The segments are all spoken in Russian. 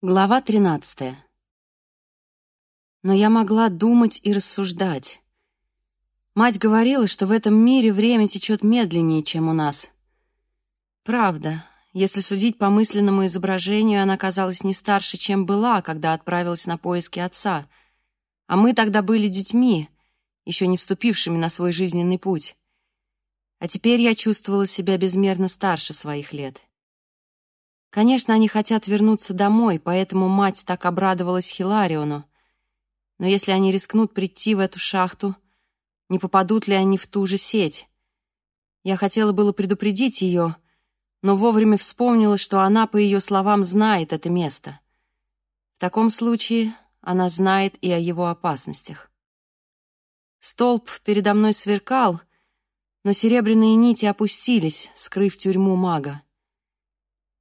Глава 13. Но я могла думать и рассуждать. Мать говорила, что в этом мире время течет медленнее, чем у нас. Правда, если судить по мысленному изображению, она казалась не старше, чем была, когда отправилась на поиски отца. А мы тогда были детьми, еще не вступившими на свой жизненный путь. А теперь я чувствовала себя безмерно старше своих лет. — Конечно, они хотят вернуться домой, поэтому мать так обрадовалась Хилариону. Но если они рискнут прийти в эту шахту, не попадут ли они в ту же сеть? Я хотела было предупредить ее, но вовремя вспомнила, что она, по ее словам, знает это место. В таком случае она знает и о его опасностях. Столб передо мной сверкал, но серебряные нити опустились, скрыв тюрьму мага.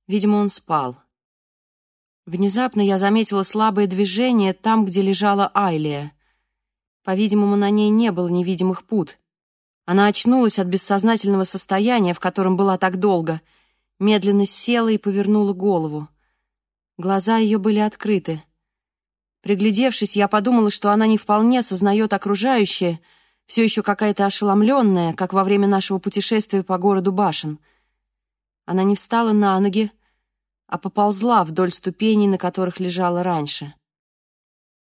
Видимо, он спал. Внезапно я заметила слабое движение там, где лежала Айлия. По-видимому, на ней не было невидимых пут. Она очнулась от бессознательного состояния, в котором была так долго, медленно села и повернула голову. Глаза ее были открыты. Приглядевшись, я подумала, что она не вполне сознает окружающее, все еще какая-то ошеломленная, как во время нашего путешествия по городу башен — она не встала на ноги, а поползла вдоль ступеней, на которых лежала раньше.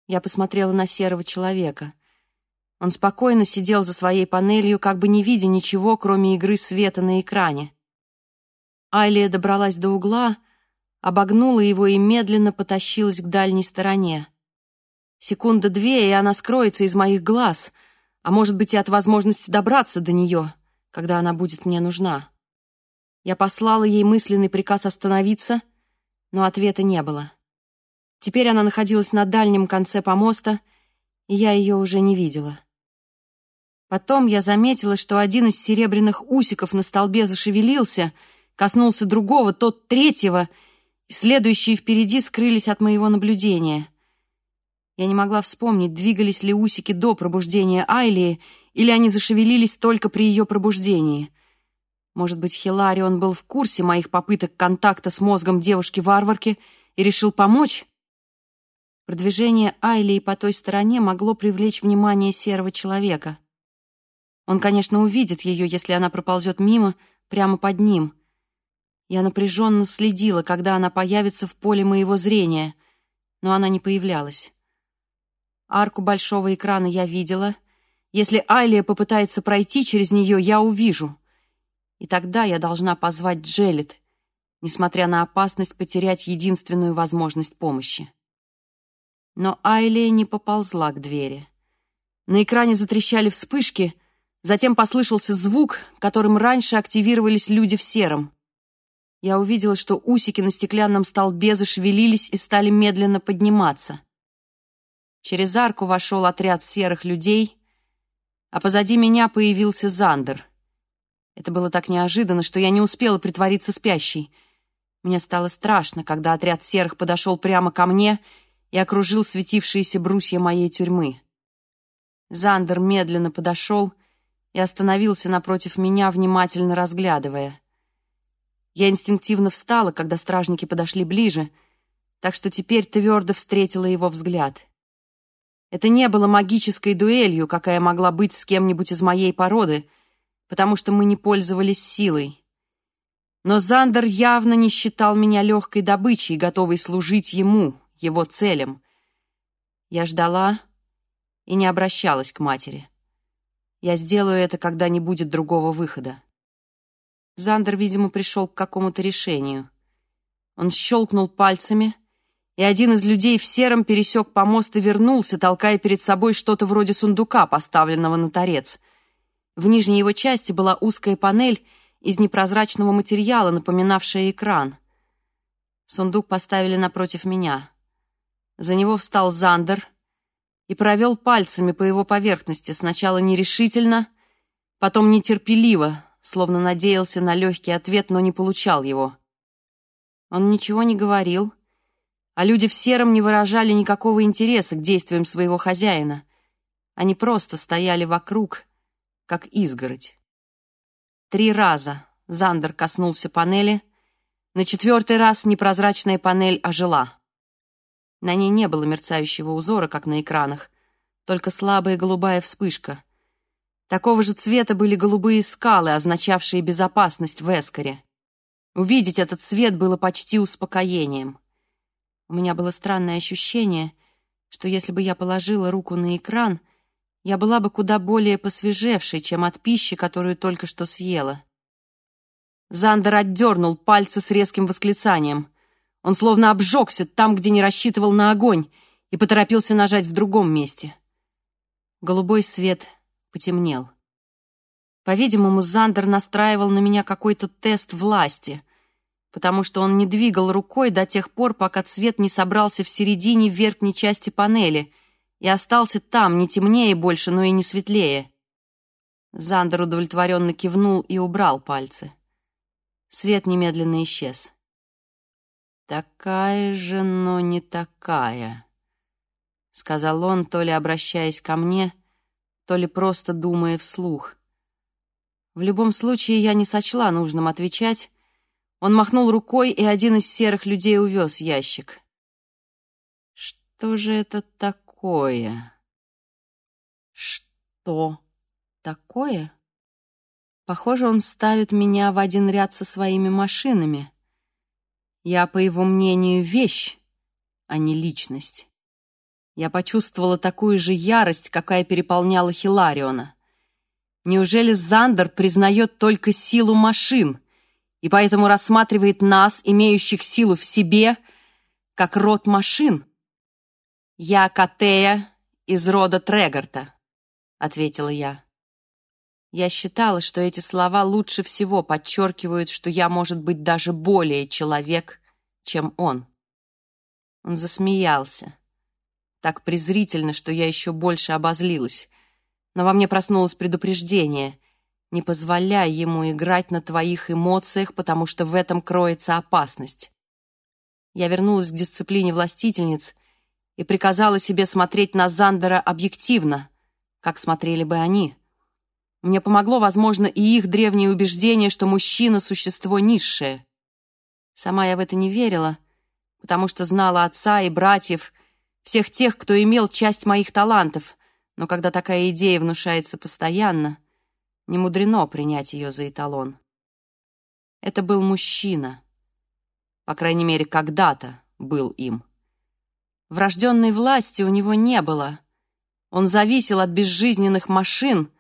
Я посмотрела на серого человека. Он спокойно сидел за своей панелью, как бы не видя ничего, кроме игры света на экране. Айлия добралась до угла, обогнула его и медленно потащилась к дальней стороне. Секунда-две, и она скроется из моих глаз, а может быть и от возможности добраться до нее, когда она будет мне нужна. Я послала ей мысленный приказ остановиться, но ответа не было. Теперь она находилась на дальнем конце помоста, и я ее уже не видела. Потом я заметила, что один из серебряных усиков на столбе зашевелился, коснулся другого, тот третьего, и следующие впереди скрылись от моего наблюдения. Я не могла вспомнить, двигались ли усики до пробуждения Айлии, или они зашевелились только при ее пробуждении — может быть, Хиларион был в курсе моих попыток контакта с мозгом девушки-варварки и решил помочь? Продвижение Айли по той стороне могло привлечь внимание серого человека. Он, конечно, увидит ее, если она проползет мимо, прямо под ним. Я напряженно следила, когда она появится в поле моего зрения, но она не появлялась. Арку большого экрана я видела. Если Айлия попытается пройти через нее, я увижу — и тогда я должна позвать Джелет, несмотря на опасность потерять единственную возможность помощи. Но Айли не поползла к двери. На экране затрещали вспышки, затем послышался звук, которым раньше активировались люди в сером. Я увидела, что усики на стеклянном столбе зашевелились и стали медленно подниматься. Через арку вошел отряд серых людей, а позади меня появился Зандер. Это было так неожиданно, что я не успела притвориться спящей. Мне стало страшно, когда отряд серых подошел прямо ко мне и окружил светившиеся брусья моей тюрьмы. Зандер медленно подошел и остановился напротив меня, внимательно разглядывая. Я инстинктивно встала, когда стражники подошли ближе, так что теперь твердо встретила его взгляд. Это не было магической дуэлью, какая могла быть с кем-нибудь из моей породы — потому что мы не пользовались силой. Но Зандер явно не считал меня легкой добычей, готовой служить ему, его целям. Я ждала и не обращалась к матери. Я сделаю это, когда не будет другого выхода. Зандер, видимо, пришел к какому-то решению. Он щелкнул пальцами, и один из людей в сером пересек помост и вернулся, толкая перед собой что-то вроде сундука, поставленного на торец — в нижней его части была узкая панель из непрозрачного материала, напоминавшая экран. Сундук поставили напротив меня. За него встал Зандер и провел пальцами по его поверхности, сначала нерешительно, потом нетерпеливо, словно надеялся на легкий ответ, но не получал его. Он ничего не говорил, а люди в сером не выражали никакого интереса к действиям своего хозяина. Они просто стояли вокруг — как изгородь. Три раза Зандер коснулся панели. На четвертый раз непрозрачная панель ожила. На ней не было мерцающего узора, как на экранах, только слабая голубая вспышка. Такого же цвета были голубые скалы, означавшие безопасность в Эскоре. Увидеть этот цвет было почти успокоением. У меня было странное ощущение, что если бы я положила руку на экран — я была бы куда более посвежевшей, чем от пищи, которую только что съела. Зандер отдернул пальцы с резким восклицанием. Он словно обжегся там, где не рассчитывал на огонь, и поторопился нажать в другом месте. Голубой свет потемнел. По-видимому, Зандер настраивал на меня какой-то тест власти, потому что он не двигал рукой до тех пор, пока цвет не собрался в середине верхней части панели — и остался там, не темнее больше, но и не светлее». Зандер удовлетворенно кивнул и убрал пальцы. Свет немедленно исчез. «Такая же, но не такая», — сказал он, то ли обращаясь ко мне, то ли просто думая вслух. В любом случае, я не сочла нужным отвечать. Он махнул рукой, и один из серых людей увез ящик. «Что же это такое?» такое? Что такое? Похоже, он ставит меня в один ряд со своими машинами. Я, по его мнению, вещь, а не личность. Я почувствовала такую же ярость, какая переполняла Хилариона. Неужели Зандер признает только силу машин и поэтому рассматривает нас, имеющих силу в себе, как род машин? «Я Катея из рода Трегарта», — ответила я. Я считала, что эти слова лучше всего подчеркивают, что я, может быть, даже более человек, чем он. Он засмеялся. Так презрительно, что я еще больше обозлилась. Но во мне проснулось предупреждение. Не позволяй ему играть на твоих эмоциях, потому что в этом кроется опасность. Я вернулась к дисциплине властительниц — и приказала себе смотреть на Зандера объективно, как смотрели бы они. Мне помогло, возможно, и их древнее убеждение, что мужчина — существо низшее. Сама я в это не верила, потому что знала отца и братьев, всех тех, кто имел часть моих талантов, но когда такая идея внушается постоянно, не мудрено принять ее за эталон. Это был мужчина. По крайней мере, когда-то был им. Врожденной власти у него не было. Он зависел от безжизненных машин,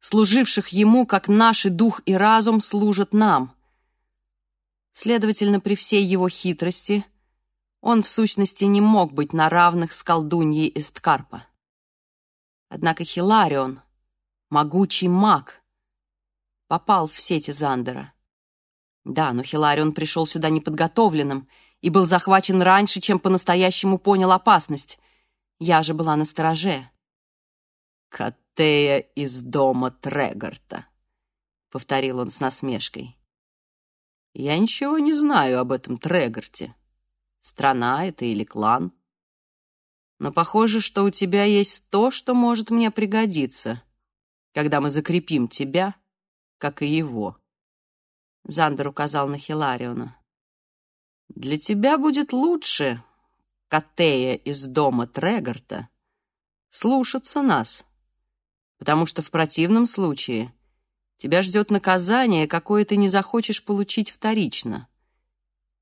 служивших ему, как наш дух и разум служат нам. Следовательно, при всей его хитрости он, в сущности, не мог быть на равных с колдуньей Эсткарпа. Однако Хиларион, могучий маг, попал в сети Зандера. Да, но Хиларион пришел сюда неподготовленным — и был захвачен раньше, чем по-настоящему понял опасность. Я же была на стороже. «Катея из дома Трегарта», — повторил он с насмешкой. «Я ничего не знаю об этом Трегарте. Страна это или клан. Но похоже, что у тебя есть то, что может мне пригодиться, когда мы закрепим тебя, как и его». Зандер указал на Хилариона. Для тебя будет лучше, Катея из дома Трегарта, слушаться нас, потому что в противном случае тебя ждет наказание, какое ты не захочешь получить вторично.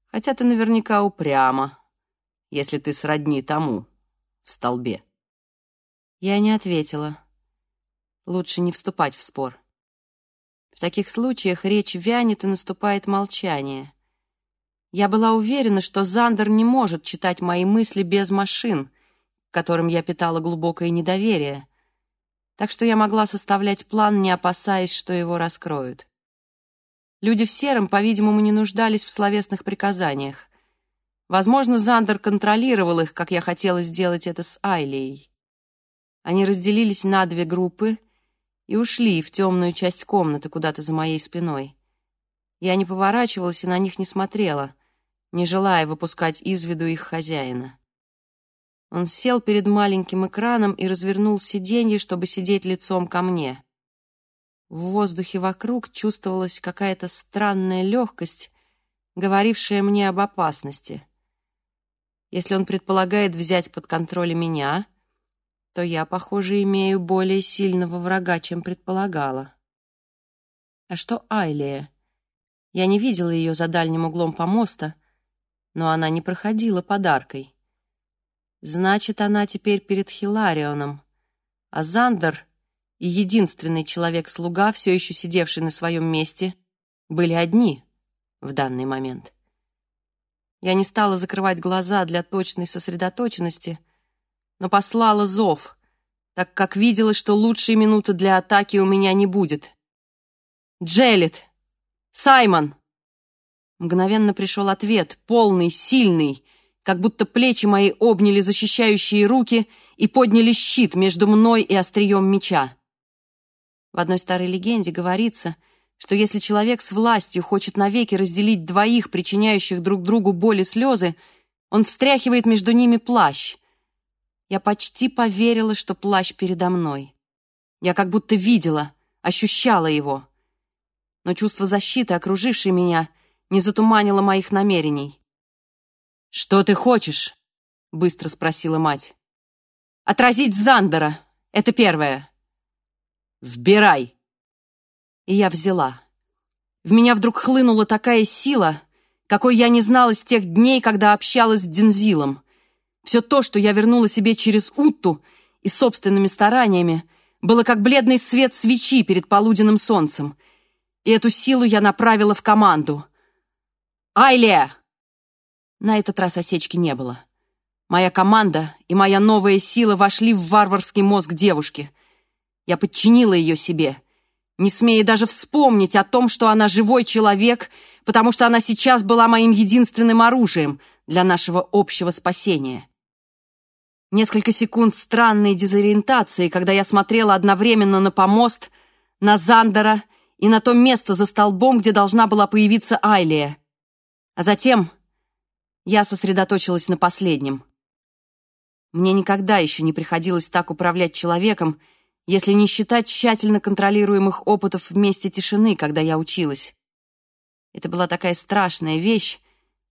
Хотя ты наверняка упряма, если ты сродни тому в столбе. Я не ответила. Лучше не вступать в спор. В таких случаях речь вянет и наступает молчание — я была уверена, что Зандер не может читать мои мысли без машин, которым я питала глубокое недоверие, так что я могла составлять план, не опасаясь, что его раскроют. Люди в сером, по-видимому, не нуждались в словесных приказаниях. Возможно, Зандер контролировал их, как я хотела сделать это с Айлией. Они разделились на две группы и ушли в темную часть комнаты куда-то за моей спиной. Я не поворачивалась и на них не смотрела — не желая выпускать из виду их хозяина. Он сел перед маленьким экраном и развернул сиденье, чтобы сидеть лицом ко мне. В воздухе вокруг чувствовалась какая-то странная легкость, говорившая мне об опасности. Если он предполагает взять под контроль меня, то я, похоже, имею более сильного врага, чем предполагала. А что Айлия? Я не видела ее за дальним углом помоста, но она не проходила подаркой. Значит, она теперь перед Хиларионом. А Зандер и единственный человек-слуга, все еще сидевший на своем месте, были одни в данный момент. Я не стала закрывать глаза для точной сосредоточенности, но послала зов, так как видела, что лучшие минуты для атаки у меня не будет. «Джелит! Саймон!» Мгновенно пришел ответ, полный, сильный, как будто плечи мои обняли защищающие руки и подняли щит между мной и острием меча. В одной старой легенде говорится, что если человек с властью хочет навеки разделить двоих, причиняющих друг другу боль и слезы, он встряхивает между ними плащ. Я почти поверила, что плащ передо мной. Я как будто видела, ощущала его. Но чувство защиты, окружившей меня — не затуманила моих намерений. «Что ты хочешь?» — быстро спросила мать. «Отразить Зандера. Это первое». «Сбирай!» И я взяла. В меня вдруг хлынула такая сила, какой я не знала с тех дней, когда общалась с Дензилом. Все то, что я вернула себе через Утту и собственными стараниями, было как бледный свет свечи перед полуденным солнцем. И эту силу я направила в команду — Айлия. На этот раз осечки не было. Моя команда и моя новая сила вошли в варварский мозг девушки. Я подчинила ее себе, не смея даже вспомнить о том, что она живой человек, потому что она сейчас была моим единственным оружием для нашего общего спасения. Несколько секунд странной дезориентации, когда я смотрела одновременно на помост, на Зандера и на то место за столбом, где должна была появиться Айлия — а затем я сосредоточилась на последнем. Мне никогда еще не приходилось так управлять человеком, если не считать тщательно контролируемых опытов в месте тишины, когда я училась. Это была такая страшная вещь,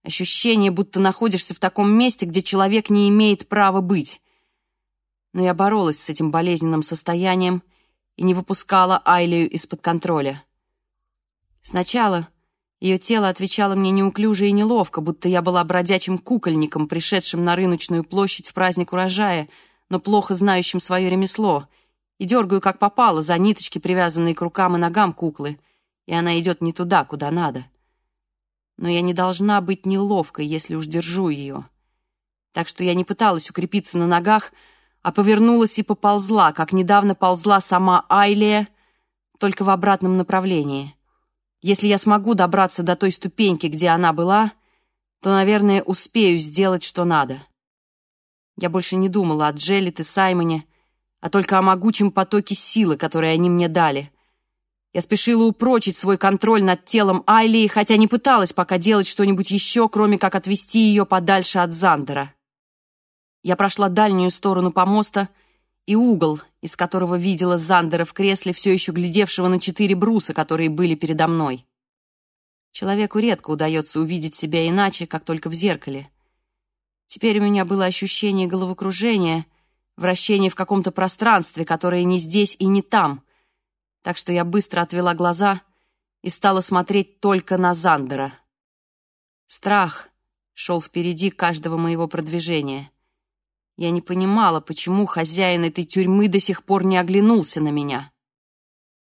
ощущение, будто находишься в таком месте, где человек не имеет права быть. Но я боролась с этим болезненным состоянием и не выпускала Айлию из-под контроля. Сначала ее тело отвечало мне неуклюже и неловко, будто я была бродячим кукольником, пришедшим на рыночную площадь в праздник урожая, но плохо знающим свое ремесло, и дергаю, как попало, за ниточки, привязанные к рукам и ногам куклы, и она идет не туда, куда надо. Но я не должна быть неловкой, если уж держу ее. Так что я не пыталась укрепиться на ногах, а повернулась и поползла, как недавно ползла сама Айлия, только в обратном направлении — если я смогу добраться до той ступеньки, где она была, то, наверное, успею сделать, что надо. Я больше не думала о Джеллет и Саймоне, а только о могучем потоке силы, которые они мне дали. Я спешила упрочить свой контроль над телом Айли, хотя не пыталась пока делать что-нибудь еще, кроме как отвести ее подальше от Зандера. Я прошла дальнюю сторону помоста и угол, из которого видела Зандера в кресле, все еще глядевшего на четыре бруса, которые были передо мной. Человеку редко удается увидеть себя иначе, как только в зеркале. Теперь у меня было ощущение головокружения, вращение в каком-то пространстве, которое не здесь и не там. Так что я быстро отвела глаза и стала смотреть только на Зандера. Страх шел впереди каждого моего продвижения — я не понимала, почему хозяин этой тюрьмы до сих пор не оглянулся на меня.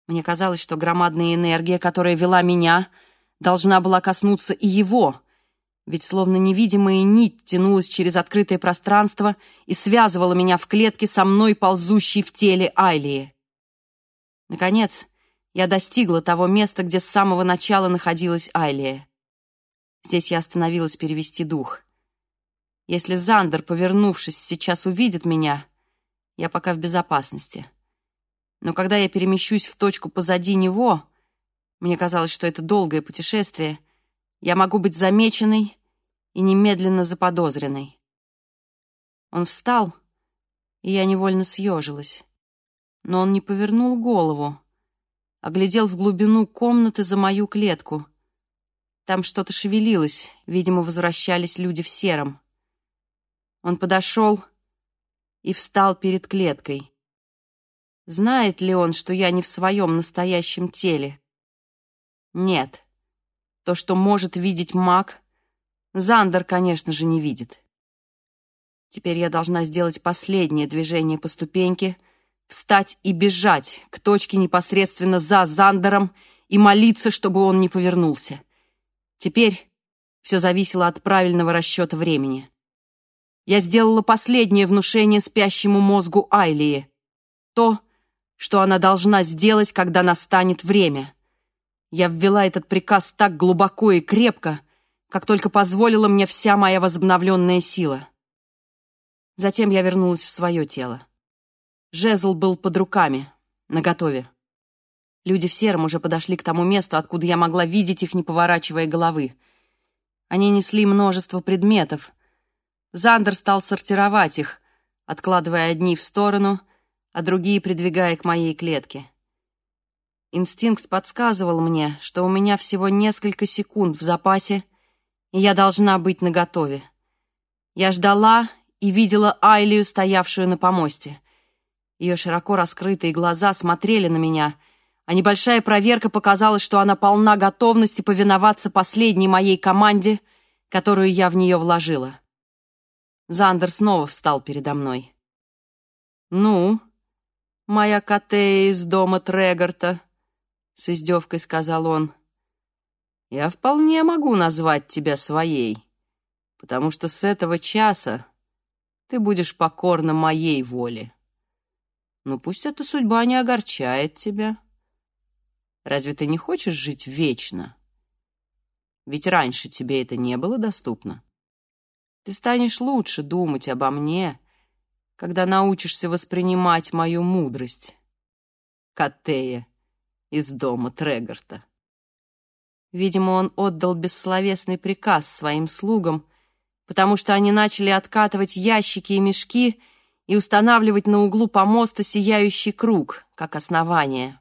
Мне казалось, что громадная энергия, которая вела меня, должна была коснуться и его, ведь словно невидимая нить тянулась через открытое пространство и связывала меня в клетке со мной, ползущей в теле Айлии. Наконец, я достигла того места, где с самого начала находилась Айлия. Здесь я остановилась перевести дух. Если Зандер, повернувшись, сейчас увидит меня, я пока в безопасности. Но когда я перемещусь в точку позади него, мне казалось, что это долгое путешествие, я могу быть замеченной и немедленно заподозренной. Он встал, и я невольно съежилась. Но он не повернул голову, а оглядел в глубину комнаты за мою клетку. Там что-то шевелилось, видимо, возвращались люди в сером. Он подошел и встал перед клеткой. Знает ли он, что я не в своем настоящем теле? Нет. То, что может видеть маг, Зандер, конечно же, не видит. Теперь я должна сделать последнее движение по ступеньке, встать и бежать к точке непосредственно за Зандером и молиться, чтобы он не повернулся. Теперь все зависело от правильного расчета времени я сделала последнее внушение спящему мозгу Айлии. То, что она должна сделать, когда настанет время. Я ввела этот приказ так глубоко и крепко, как только позволила мне вся моя возобновленная сила. Затем я вернулась в свое тело. Жезл был под руками, наготове. Люди в сером уже подошли к тому месту, откуда я могла видеть их, не поворачивая головы. Они несли множество предметов, Зандер стал сортировать их, откладывая одни в сторону, а другие придвигая к моей клетке. Инстинкт подсказывал мне, что у меня всего несколько секунд в запасе, и я должна быть наготове. Я ждала и видела Айлию, стоявшую на помосте. Ее широко раскрытые глаза смотрели на меня, а небольшая проверка показала, что она полна готовности повиноваться последней моей команде, которую я в нее вложила. Зандер снова встал передо мной. «Ну, моя коте из дома Трегарта», — с издевкой сказал он, — «я вполне могу назвать тебя своей, потому что с этого часа ты будешь покорна моей воле. Но пусть эта судьба не огорчает тебя. Разве ты не хочешь жить вечно? Ведь раньше тебе это не было доступно». Ты станешь лучше думать обо мне, когда научишься воспринимать мою мудрость. Катея из дома Трегарта. Видимо, он отдал бессловесный приказ своим слугам, потому что они начали откатывать ящики и мешки и устанавливать на углу помоста сияющий круг, как основание.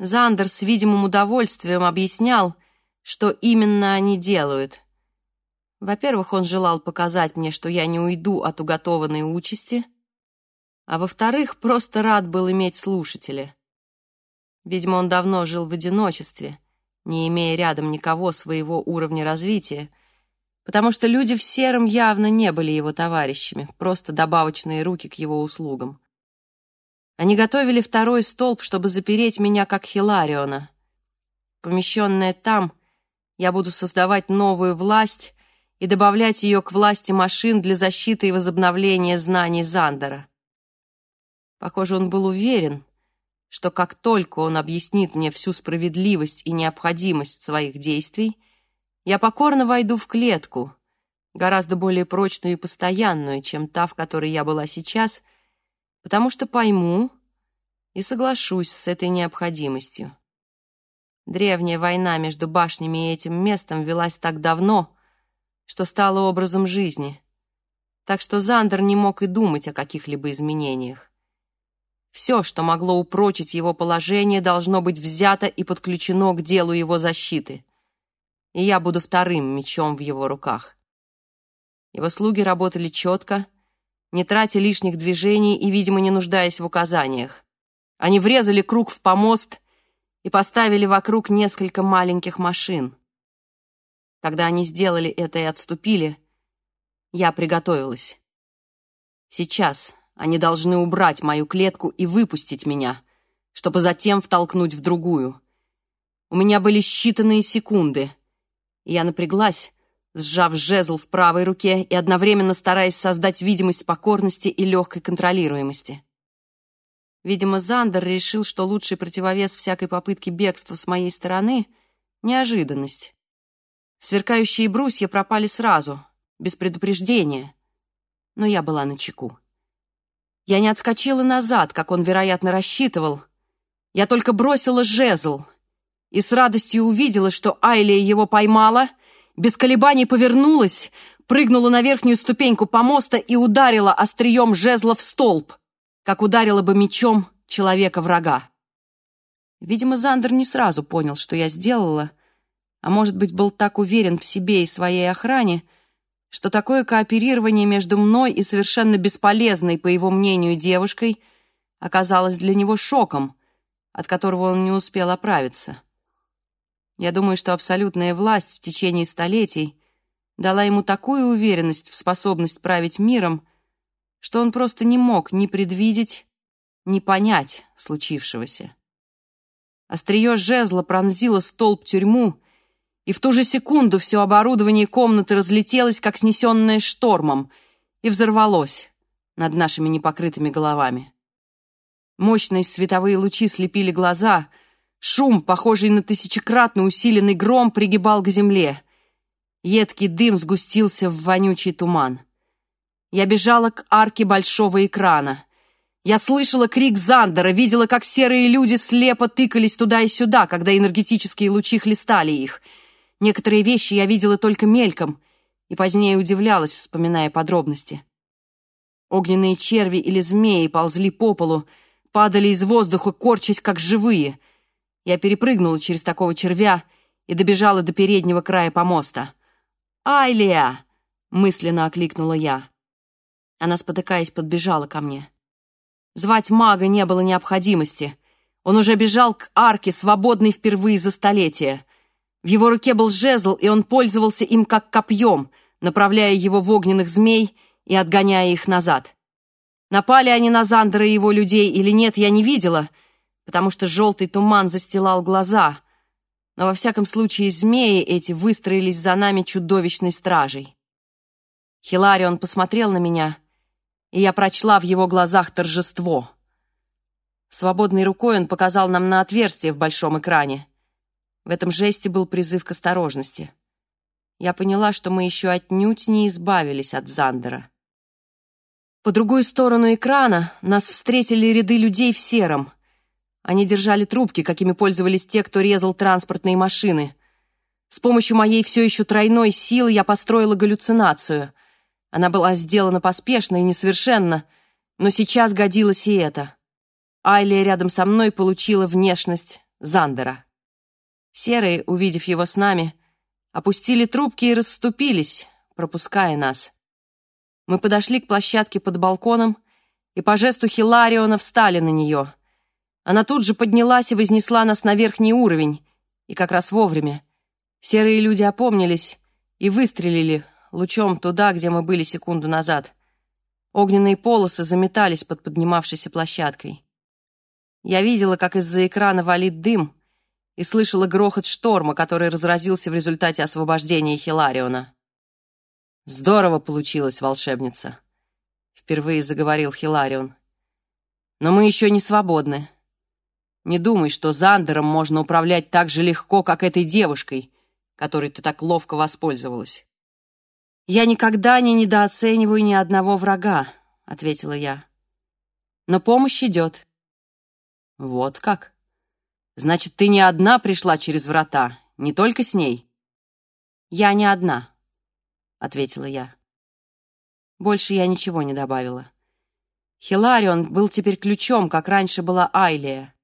Зандер с видимым удовольствием объяснял, что именно они делают — во-первых, он желал показать мне, что я не уйду от уготованной участи, а во-вторых, просто рад был иметь слушателя. Видимо, он давно жил в одиночестве, не имея рядом никого своего уровня развития, потому что люди в сером явно не были его товарищами, просто добавочные руки к его услугам. Они готовили второй столб, чтобы запереть меня как Хилариона. Помещенная там, я буду создавать новую власть, и добавлять ее к власти машин для защиты и возобновления знаний Зандера. Похоже, он был уверен, что как только он объяснит мне всю справедливость и необходимость своих действий, я покорно войду в клетку, гораздо более прочную и постоянную, чем та, в которой я была сейчас, потому что пойму и соглашусь с этой необходимостью. Древняя война между башнями и этим местом велась так давно, что стало образом жизни. Так что Зандер не мог и думать о каких-либо изменениях. Все, что могло упрочить его положение, должно быть взято и подключено к делу его защиты. И я буду вторым мечом в его руках. Его слуги работали четко, не тратя лишних движений и, видимо, не нуждаясь в указаниях. Они врезали круг в помост и поставили вокруг несколько маленьких машин. Когда они сделали это и отступили, я приготовилась. Сейчас они должны убрать мою клетку и выпустить меня, чтобы затем втолкнуть в другую. У меня были считанные секунды. Я напряглась, сжав жезл в правой руке и одновременно стараясь создать видимость покорности и легкой контролируемости. Видимо, Зандер решил, что лучший противовес всякой попытке бегства с моей стороны — неожиданность. Сверкающие брусья пропали сразу, без предупреждения. Но я была на чеку. Я не отскочила назад, как он, вероятно, рассчитывал. Я только бросила жезл и с радостью увидела, что Айлия его поймала, без колебаний повернулась, прыгнула на верхнюю ступеньку помоста и ударила острием жезла в столб, как ударила бы мечом человека-врага. Видимо, Зандер не сразу понял, что я сделала — а может быть, был так уверен в себе и своей охране, что такое кооперирование между мной и совершенно бесполезной, по его мнению, девушкой оказалось для него шоком, от которого он не успел оправиться. Я думаю, что абсолютная власть в течение столетий дала ему такую уверенность в способность править миром, что он просто не мог ни предвидеть, ни понять случившегося. Острие жезла пронзило столб тюрьму, и в ту же секунду все оборудование комнаты разлетелось, как снесенное штормом, и взорвалось над нашими непокрытыми головами. Мощные световые лучи слепили глаза, шум, похожий на тысячекратно усиленный гром, пригибал к земле. Едкий дым сгустился в вонючий туман. Я бежала к арке большого экрана. Я слышала крик Зандера, видела, как серые люди слепо тыкались туда и сюда, когда энергетические лучи хлестали их — Некоторые вещи я видела только мельком и позднее удивлялась, вспоминая подробности. Огненные черви или змеи ползли по полу, падали из воздуха, корчась как живые. Я перепрыгнула через такого червя и добежала до переднего края помоста. «Айлия!» — мысленно окликнула я. Она, спотыкаясь, подбежала ко мне. Звать мага не было необходимости. Он уже бежал к арке, свободной впервые за столетие. В его руке был жезл, и он пользовался им как копьем, направляя его в огненных змей и отгоняя их назад. Напали они на Зандера и его людей или нет, я не видела, потому что желтый туман застилал глаза. Но во всяком случае змеи эти выстроились за нами чудовищной стражей. Хиларион посмотрел на меня, и я прочла в его глазах торжество. Свободной рукой он показал нам на отверстие в большом экране — в этом жесте был призыв к осторожности. Я поняла, что мы еще отнюдь не избавились от Зандера. По другую сторону экрана нас встретили ряды людей в сером. Они держали трубки, какими пользовались те, кто резал транспортные машины. С помощью моей все еще тройной силы я построила галлюцинацию. Она была сделана поспешно и несовершенно, но сейчас годилось и это. Айлия рядом со мной получила внешность Зандера. Серые, увидев его с нами, опустили трубки и расступились, пропуская нас. Мы подошли к площадке под балконом, и по жесту Хилариона встали на нее. Она тут же поднялась и вознесла нас на верхний уровень, и как раз вовремя. Серые люди опомнились и выстрелили лучом туда, где мы были секунду назад. Огненные полосы заметались под поднимавшейся площадкой. Я видела, как из-за экрана валит дым — и слышала грохот шторма, который разразился в результате освобождения Хилариона. «Здорово получилось, волшебница», — впервые заговорил Хиларион. «Но мы еще не свободны. Не думай, что Зандером можно управлять так же легко, как этой девушкой, которой ты так ловко воспользовалась». «Я никогда не недооцениваю ни одного врага», — ответила я. «Но помощь идет». «Вот как?» Значит, ты не одна пришла через врата, не только с ней?» «Я не одна», — ответила я. Больше я ничего не добавила. Хиларион был теперь ключом, как раньше была Айлия,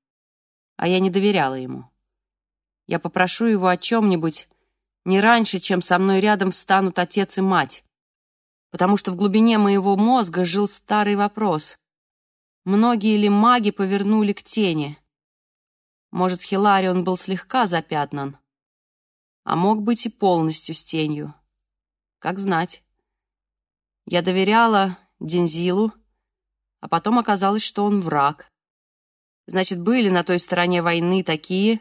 а я не доверяла ему. Я попрошу его о чем-нибудь не раньше, чем со мной рядом встанут отец и мать, потому что в глубине моего мозга жил старый вопрос. Многие ли маги повернули к тени — может, Хиларион был слегка запятнан, а мог быть и полностью с тенью. Как знать. Я доверяла Дензилу, а потом оказалось, что он враг. Значит, были на той стороне войны такие,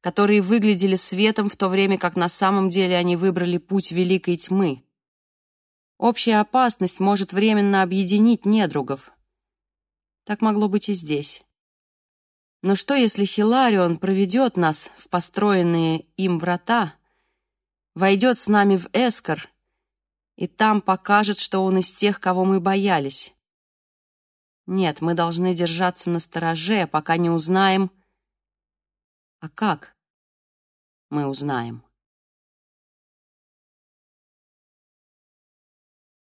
которые выглядели светом, в то время как на самом деле они выбрали путь великой тьмы. Общая опасность может временно объединить недругов. Так могло быть и здесь. Но что, если Хиларион проведет нас в построенные им врата, войдет с нами в Эскор и там покажет, что он из тех, кого мы боялись? Нет, мы должны держаться на стороже, пока не узнаем... А как мы узнаем?